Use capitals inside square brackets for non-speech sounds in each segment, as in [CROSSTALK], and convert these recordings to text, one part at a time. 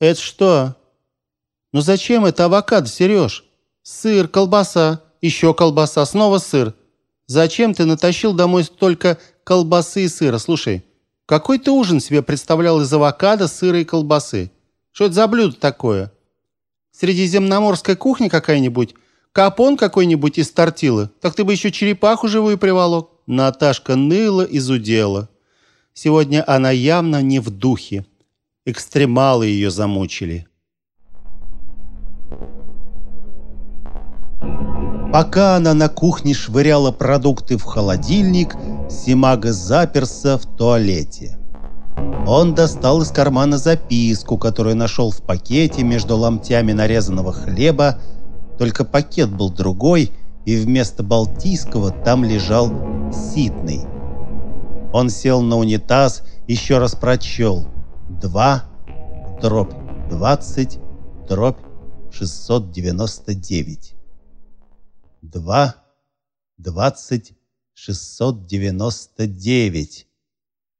Это что? Ну зачем это авокадо, Сереж? Сыр, колбаса, еще колбаса, снова сыр. Зачем ты натащил домой столько колбасы и сыра? Слушай, какой ты ужин себе представлял из авокадо, сыра и колбасы? Что это за блюдо такое? Средиземноморская кухня какая-нибудь? Капон какой-нибудь из тортилы? Так ты бы еще черепаху живую приволок. Наташка ныла и зудела. Сегодня она явно не в духе. Экстремалы ее замучили. Пока она на кухне швыряла продукты в холодильник, Симага заперся в туалете. Он достал из кармана записку, которую нашел в пакете между ломтями нарезанного хлеба, только пакет был другой, и вместо балтийского там лежал ситный. Он сел на унитаз, еще раз прочел. 2, дробь 20, дробь 699. 2, 20, 699.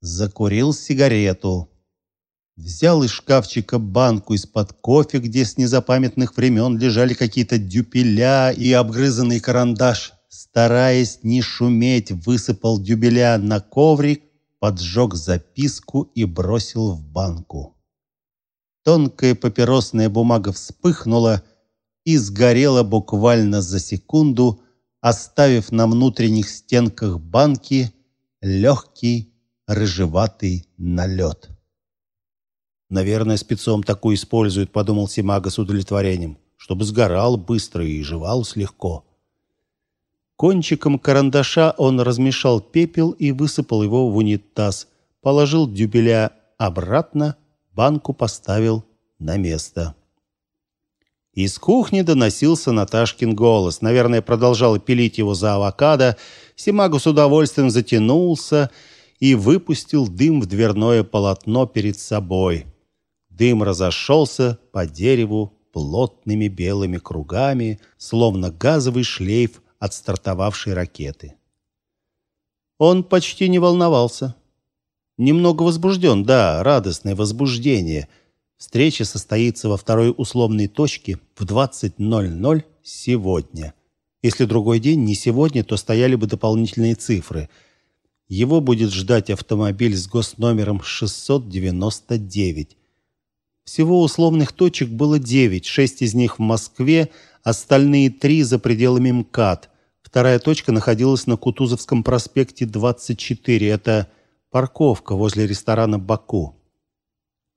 Закурил сигарету. Взял из шкафчика банку из-под кофе, где с незапамятных времен лежали какие-то дюпеля и обгрызанный карандаш. Стараясь не шуметь, высыпал дюбеля на коврик, поджег записку и бросил в банку. Тонкая папиросная бумага вспыхнула и сгорела буквально за секунду, оставив на внутренних стенках банки легкий рыжеватый налет. Наверное, спецом такую используют, подумал Симага с удовлетворением, чтобы сгорал быстро и жевал легко. Кончиком карандаша он размешал пепел и высыпал его в унитаз, положил дюбеля обратно, банку поставил на место. Из кухни доносился Наташкин голос. Наверное, продолжал пилить его за авокадо. Симагу с удовольствием затянулся и выпустил дым в дверное полотно перед собой. Дым разошелся по дереву плотными белыми кругами, словно газовый шлейф от стартовавшей ракеты. Он почти не волновался. Немного возбужден, да, радостное возбуждение – Встреча состоится во второй условной точке в 20:00 сегодня. Если другой день не сегодня, то стояли бы дополнительные цифры. Его будет ждать автомобиль с госномером 699. Всего условных точек было 9, шесть из них в Москве, остальные три за пределами МКАД. Вторая точка находилась на Кутузовском проспекте 24. Это парковка возле ресторана Баку.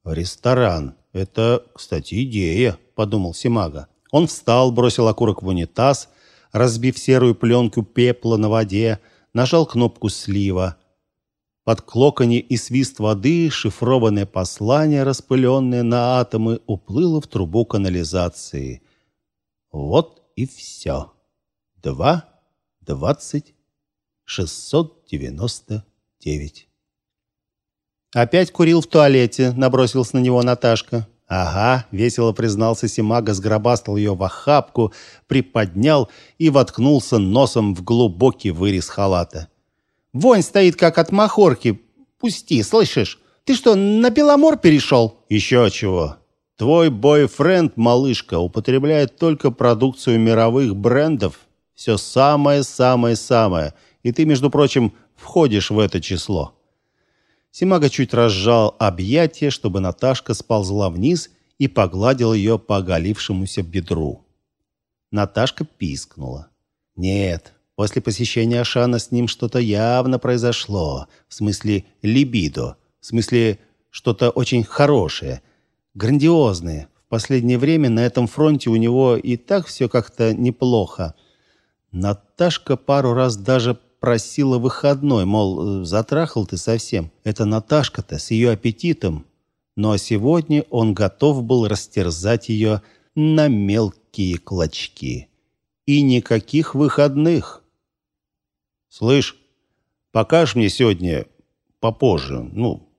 Ресторан. Это, кстати, идея, подумал Симага. Он встал, бросил окурок в унитаз, разбив серую пленку пепла на воде, нажал кнопку слива. Под клоканье и свист воды шифрованное послание, распыленное на атомы, уплыло в трубу канализации. Вот и все. Два, двадцать, шестьсот девяносто девять. Опять курил в туалете, набросился на него Наташка. Ага, весело признался Симага, сгробастал ее в охапку, приподнял и воткнулся носом в глубокий вырез халата. Вонь стоит как от махорки. Пусти, слышишь? Ты что, на Беломор перешел?» «Еще чего. Твой бойфренд, малышка, употребляет только продукцию мировых брендов. Все самое-самое-самое. И ты, между прочим, входишь в это число». Симага чуть разжал объятия, чтобы Наташка сползла вниз и погладил ее по оголившемуся бедру. Наташка пискнула. Нет, после посещения Ашана с ним что-то явно произошло, в смысле либидо, в смысле что-то очень хорошее, грандиозное. В последнее время на этом фронте у него и так все как-то неплохо. Наташка пару раз даже просила выходной, мол, затрахал ты совсем. Это Наташка-то с ее аппетитом. Но сегодня он готов был растерзать ее на мелкие клочки. И никаких выходных. Слышь, покажешь мне сегодня попозже, ну,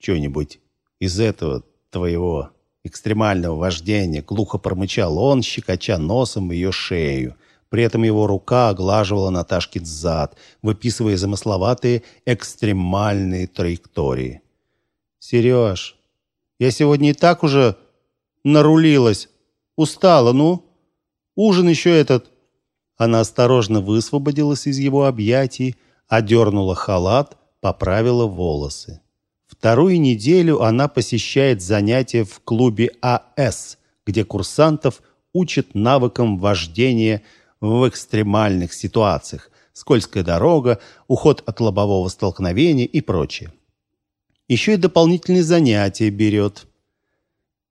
что-нибудь из этого твоего экстремального вождения, глухо промычал он, щекоча носом ее шею. При этом его рука оглаживала Наташкин зад, выписывая замысловатые экстремальные траектории. «Сереж, я сегодня и так уже Нарулилась. Устала, ну? Ужин еще этот. Она осторожно высвободилась из его объятий, одернула халат, поправила волосы. Вторую неделю она посещает занятия в клубе АС, где курсантов учат навыкам вождения в экстремальных ситуациях, скользкая дорога, уход от лобового столкновения и прочее. Еще и дополнительные занятия берет.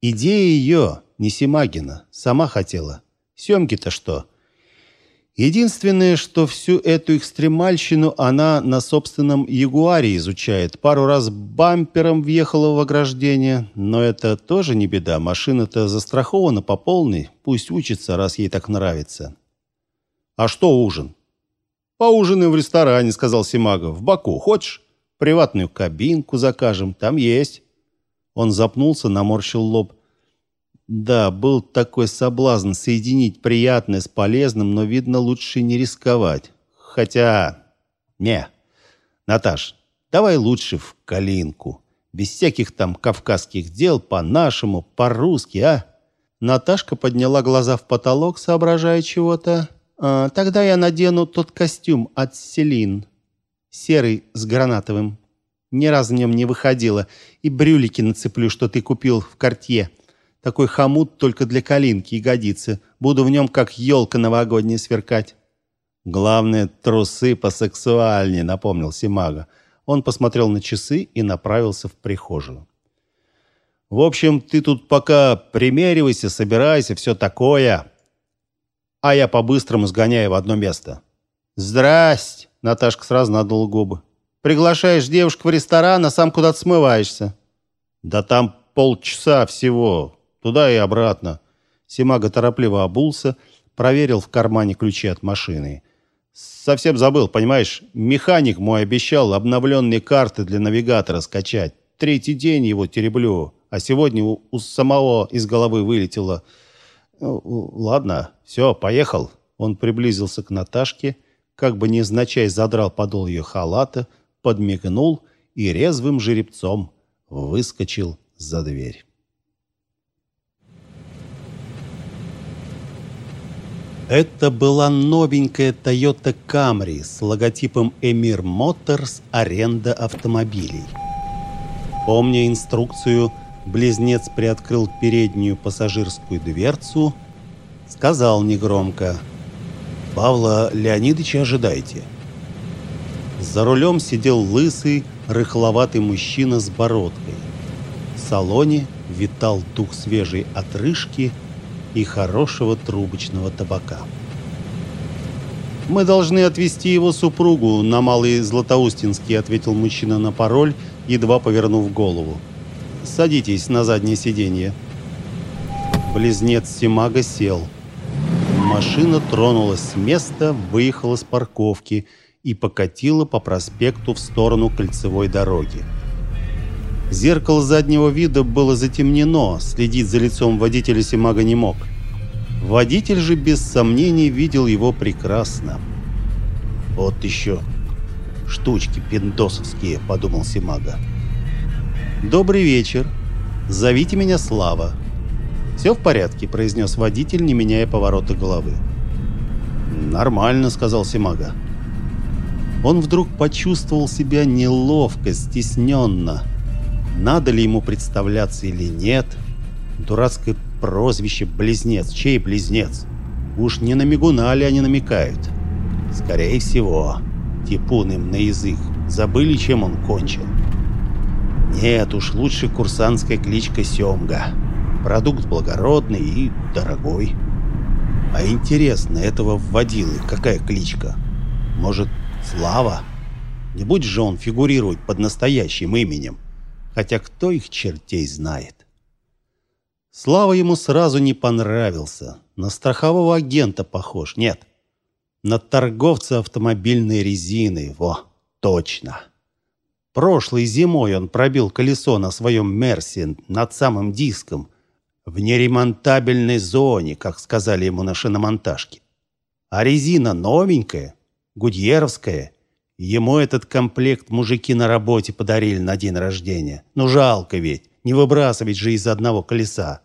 Идея ее, не Симагина, сама хотела. Съемки-то что? Единственное, что всю эту экстремальщину она на собственном Ягуаре изучает. Пару раз бампером въехала в ограждение, но это тоже не беда. Машина-то застрахована по полной. Пусть учится, раз ей так нравится. А что ужин? Поужинаем в ресторане, сказал Симагов. В Баку. Хочешь? Приватную кабинку закажем. Там есть. Он запнулся, наморщил лоб. Да, был такой соблазн соединить приятное с полезным, но, видно, лучше не рисковать. Хотя... Не. Наташ, давай лучше в Калинку. Без всяких там кавказских дел, по-нашему, по-русски, а? Наташка подняла глаза в потолок, соображая чего-то. А, тогда я надену тот костюм от Селин. Серый с гранатовым. Ни разу в нем не выходила. И брюлики нацеплю, что ты купил в Кортье. Такой хомут только для калинки и годится. Буду в нем как елка новогодняя сверкать. Главное, трусы посексуальнее, напомнил Симага. Он посмотрел на часы и направился в прихожую. В общем, ты тут пока примеривайся, собирайся, все такое. А я по-быстрому сгоняю в одно место. Здрасте, Наташка сразу надула губы. Приглашаешь девушку в ресторан, а сам куда-то смываешься. Да там полчаса всего. Туда и обратно. Симага торопливо обулся, проверил в кармане ключи от машины. Совсем забыл, понимаешь, механик мой обещал обновленные карты для навигатора скачать. Третий день его тереблю, а сегодня у, у самого из головы вылетело. Ну, ладно, все, поехал. Он приблизился к Наташке, как бы невзначай задрал подол ее халата, подмигнул и резвым жеребцом выскочил за дверь. Это была новенькая Toyota Camry с логотипом Emir Motors аренда автомобилей. Помня инструкцию, близнец приоткрыл переднюю пассажирскую дверцу, сказал негромко «Павла Леонидовича ожидайте». За рулем сидел лысый, рыхловатый мужчина с бородкой. В салоне витал дух свежей отрыжки – и хорошего трубочного табака. «Мы должны отвезти его супругу на Малый Златоустинский», ответил мужчина на пароль, едва повернув голову. «Садитесь на заднее сиденье». Близнец Симага сел. Машина тронулась с места, выехала с парковки и покатила по проспекту в сторону кольцевой дороги. Зеркало заднего вида было затемнено, следить за лицом водителя Симага не мог. Водитель же без сомнений видел его прекрасно. «Вот еще штучки пиндосовские», — подумал Симага. «Добрый вечер. Зовите меня Слава». «Все в порядке», — произнес водитель, не меняя поворота головы. «Нормально», — сказал Симага. Он вдруг почувствовал себя неловко, стесненно надо ли ему представляться или нет. Дурацкое прозвище «Близнец». Чей близнец? Уж не на мигуна ли они намекают? Скорее всего, типун им на язык. Забыли, чем он кончил. Нет уж, лучше курсантская кличка Семга. Продукт благородный и дорогой. А интересно, этого вводилы какая кличка? Может, Слава? Не будет же он фигурировать под настоящим именем хотя кто их чертей знает. Слава ему сразу не понравился. На страхового агента похож. Нет, на торговца автомобильной резиной. Во, точно. Прошлой зимой он пробил колесо на своем Мерсе над самым диском в неремонтабельной зоне, как сказали ему на шиномонтажке. А резина новенькая, гудьеровская, Ему этот комплект мужики на работе подарили на день рождения. Ну жалко ведь, не выбрасывать же из одного колеса.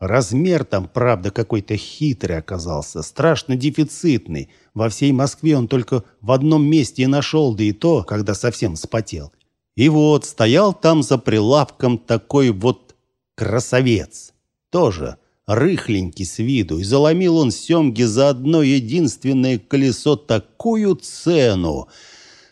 Размер там, правда, какой-то хитрый оказался, страшно дефицитный. Во всей Москве он только в одном месте и нашел, да и то, когда совсем спотел. И вот стоял там за прилавком такой вот красавец. Тоже рыхленький с виду, и заломил он Семге за одно единственное колесо такую цену,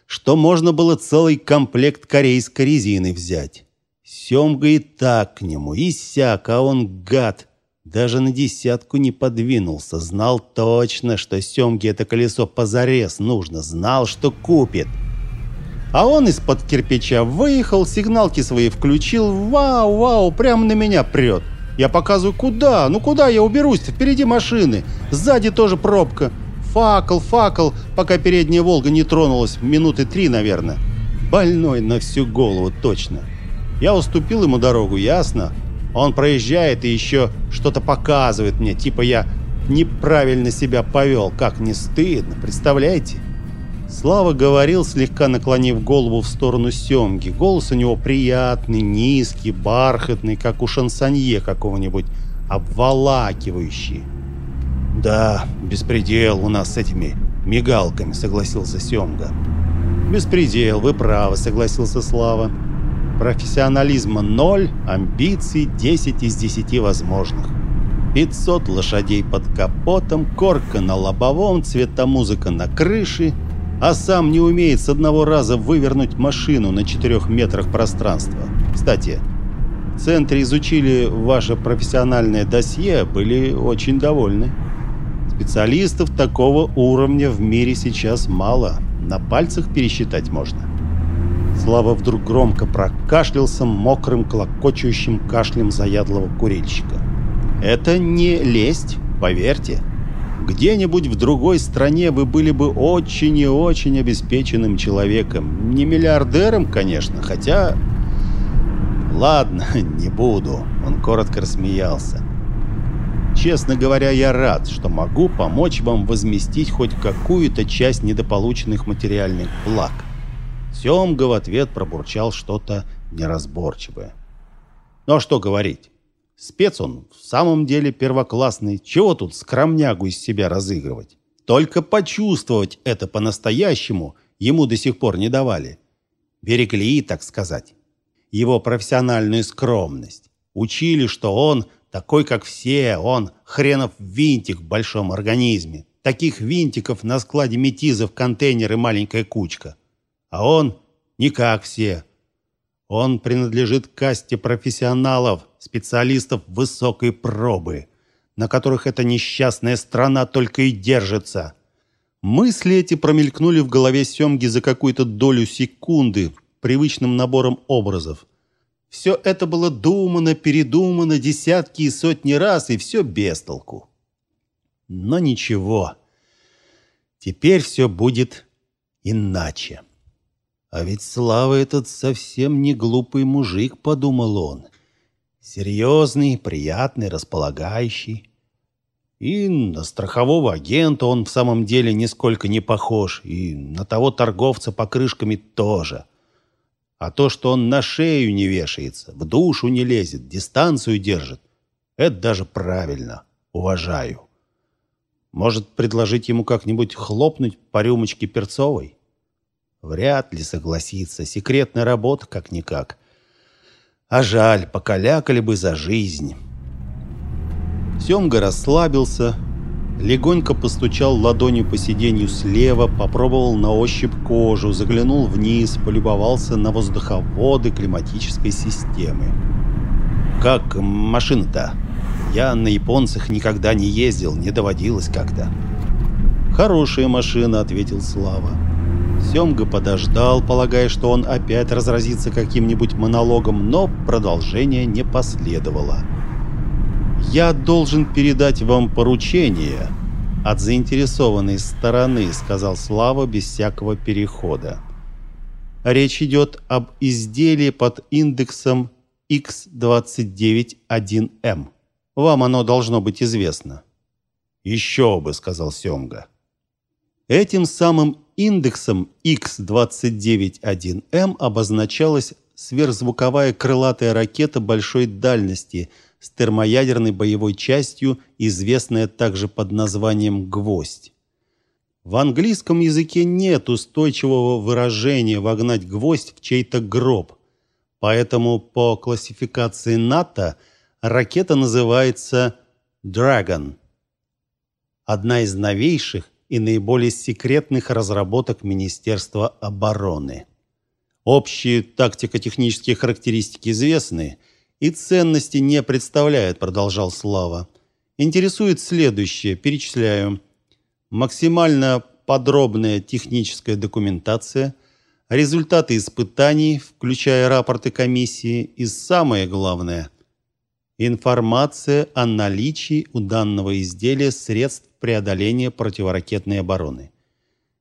что можно было целый комплект корейской резины взять. Семга и так к нему, и сяк, а он, гад, даже на десятку не подвинулся. Знал точно, что Семге это колесо позарез нужно, знал, что купит. А он из-под кирпича выехал, сигналки свои включил, вау, вау, прямо на меня прет. Я показываю, куда, ну куда я уберусь, впереди машины, сзади тоже пробка. Факел, факел, пока передняя «Волга» не тронулась, минуты три, наверное. Больной на всю голову, точно. Я уступил ему дорогу, ясно? Он проезжает и еще что-то показывает мне, типа я неправильно себя повел. Как не стыдно, представляете? Слава говорил, слегка наклонив голову в сторону Семги. Голос у него приятный, низкий, бархатный, как у шансонье какого-нибудь, обволакивающий. «Да, беспредел у нас с этими мигалками», — согласился Семга. «Беспредел, вы правы», — согласился Слава. Профессионализма ноль, амбиций 10 из 10 возможных. 500 лошадей под капотом, корка на лобовом, цветомузыка на крыше, а сам не умеет с одного раза вывернуть машину на 4 метрах пространства. Кстати, в центре изучили ваше профессиональное досье, были очень довольны. Специалистов такого уровня в мире сейчас мало, на пальцах пересчитать можно. Слава вдруг громко прокашлялся мокрым, клокочущим кашлем заядлого курильщика. «Это не лесть, поверьте. Где-нибудь в другой стране вы были бы очень и очень обеспеченным человеком. Не миллиардером, конечно, хотя... Ладно, [LAUGHS] не буду». Он коротко рассмеялся. «Честно говоря, я рад, что могу помочь вам возместить хоть какую-то часть недополученных материальных благ. Семга в ответ пробурчал что-то неразборчивое. Ну а что говорить? Спец он в самом деле первоклассный. Чего тут скромнягу из себя разыгрывать? Только почувствовать это по-настоящему ему до сих пор не давали. Берегли, так сказать. Его профессиональную скромность. Учили, что он такой, как все, он хренов винтик в большом организме. Таких винтиков на складе метизов контейнеры маленькая кучка. А он не как все. Он принадлежит касте профессионалов, специалистов высокой пробы, на которых эта несчастная страна только и держится. Мысли эти промелькнули в голове Семги за какую-то долю секунды, привычным набором образов. Все это было думано, передумано десятки и сотни раз, и все без толку. Но ничего. Теперь все будет иначе. А ведь Слава этот совсем не глупый мужик, подумал он. Серьезный, приятный, располагающий. И на страхового агента он в самом деле нисколько не похож, и на того торговца покрышками тоже. А то, что он на шею не вешается, в душу не лезет, дистанцию держит, это даже правильно. Уважаю. Может, предложить ему как-нибудь хлопнуть по рюмочке перцовой? Вряд ли согласится. Секретная работа как-никак. А жаль, покалякали бы за жизнь. Семга расслабился, легонько постучал ладонью по сиденью слева, попробовал на ощупь кожу, заглянул вниз, полюбовался на воздуховоды климатической системы. «Как машина-то? Я на японцах никогда не ездил, не доводилось как-то». «Хорошая машина», — ответил Слава. Семга подождал, полагая, что он опять разразится каким-нибудь монологом, но продолжение не последовало. «Я должен передать вам поручение от заинтересованной стороны», сказал Слава без всякого перехода. Речь идет об изделии под индексом X291M. Вам оно должно быть известно. «Еще бы», — сказал Семга. Этим самым Индексом X291M обозначалась сверхзвуковая крылатая ракета большой дальности с термоядерной боевой частью, известная также под названием «гвоздь». В английском языке нет устойчивого выражения «вогнать гвоздь в чей-то гроб». Поэтому по классификации НАТО ракета называется «Dragon». Одна из новейших и наиболее секретных разработок Министерства обороны. Общие тактико-технические характеристики известны и ценности не представляют, продолжал Слава. Интересует следующее, перечисляю. Максимально подробная техническая документация, результаты испытаний, включая рапорты комиссии, и самое главное информация о наличии у данного изделия средств преодоления противоракетной обороны.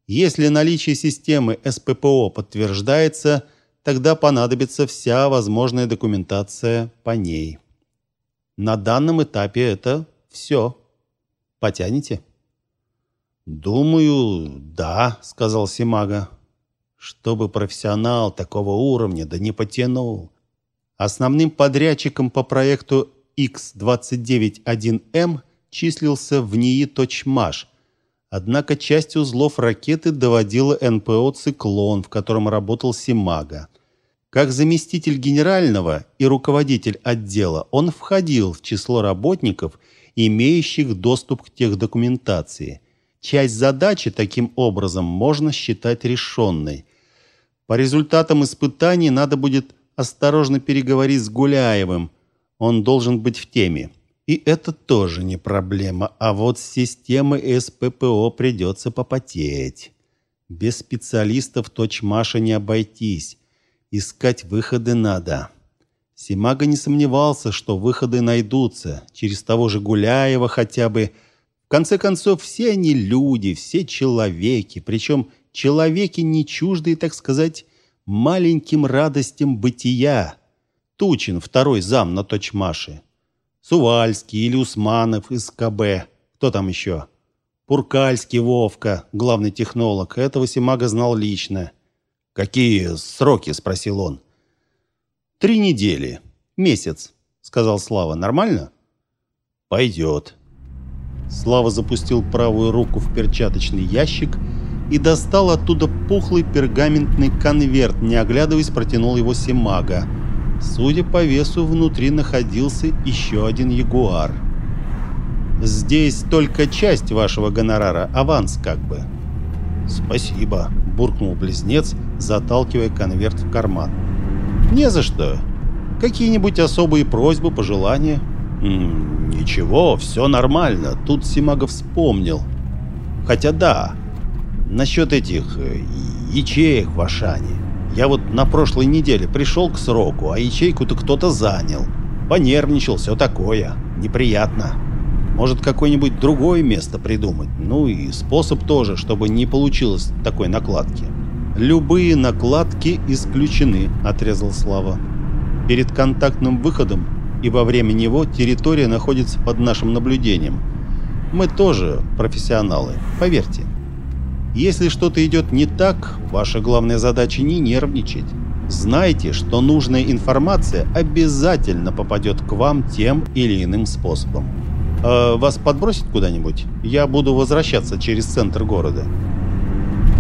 Если наличие системы СППО подтверждается, тогда понадобится вся возможная документация по ней. На данном этапе это все. Потянете? Думаю, да, сказал Симага. Чтобы профессионал такого уровня да не потянул. Основным подрядчиком по проекту X291M числился в НИИ Точмаш – Однако часть узлов ракеты доводила НПО «Циклон», в котором работал Симага. Как заместитель генерального и руководитель отдела он входил в число работников, имеющих доступ к техдокументации. Часть задачи таким образом можно считать решенной. По результатам испытаний надо будет осторожно переговорить с Гуляевым. Он должен быть в теме. И это тоже не проблема, а вот с системой СППО придется попотеть. Без специалистов точмаша не обойтись. Искать выходы надо. Симага не сомневался, что выходы найдутся. Через того же Гуляева хотя бы. В конце концов, все они люди, все человеки. Причем человеки не чуждые, так сказать, маленьким радостям бытия. Тучин, второй зам на точмаше. Сувальский или Усманов из КБ. Кто там еще? Пуркальский Вовка, главный технолог. Этого Симага знал лично. «Какие сроки?» – спросил он. «Три недели. Месяц», – сказал Слава. «Нормально?» «Пойдет». Слава запустил правую руку в перчаточный ящик и достал оттуда пухлый пергаментный конверт, не оглядываясь, протянул его Симага. Судя по весу, внутри находился еще один ягуар. «Здесь только часть вашего гонорара, аванс как бы». «Спасибо», – буркнул близнец, заталкивая конверт в карман. «Не за что. Какие-нибудь особые просьбы, пожелания?» М -м, «Ничего, все нормально. Тут Симагов вспомнил. Хотя да, насчет этих э, ячеек в Ашане. Я вот на прошлой неделе пришел к сроку, а ячейку-то кто-то занял. Понервничал, все такое. Неприятно. Может, какое-нибудь другое место придумать. Ну и способ тоже, чтобы не получилось такой накладки. Любые накладки исключены, отрезал Слава. Перед контактным выходом и во время него территория находится под нашим наблюдением. Мы тоже профессионалы, поверьте. Если что-то идет не так, ваша главная задача не нервничать. Знайте, что нужная информация обязательно попадет к вам тем или иным способом. Э, вас подбросить куда-нибудь? Я буду возвращаться через центр города.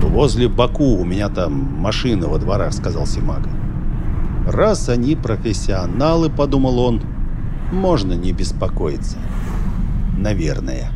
Возле Баку у меня там машина во дворах, сказал Симага. Раз они профессионалы, подумал он, можно не беспокоиться. Наверное.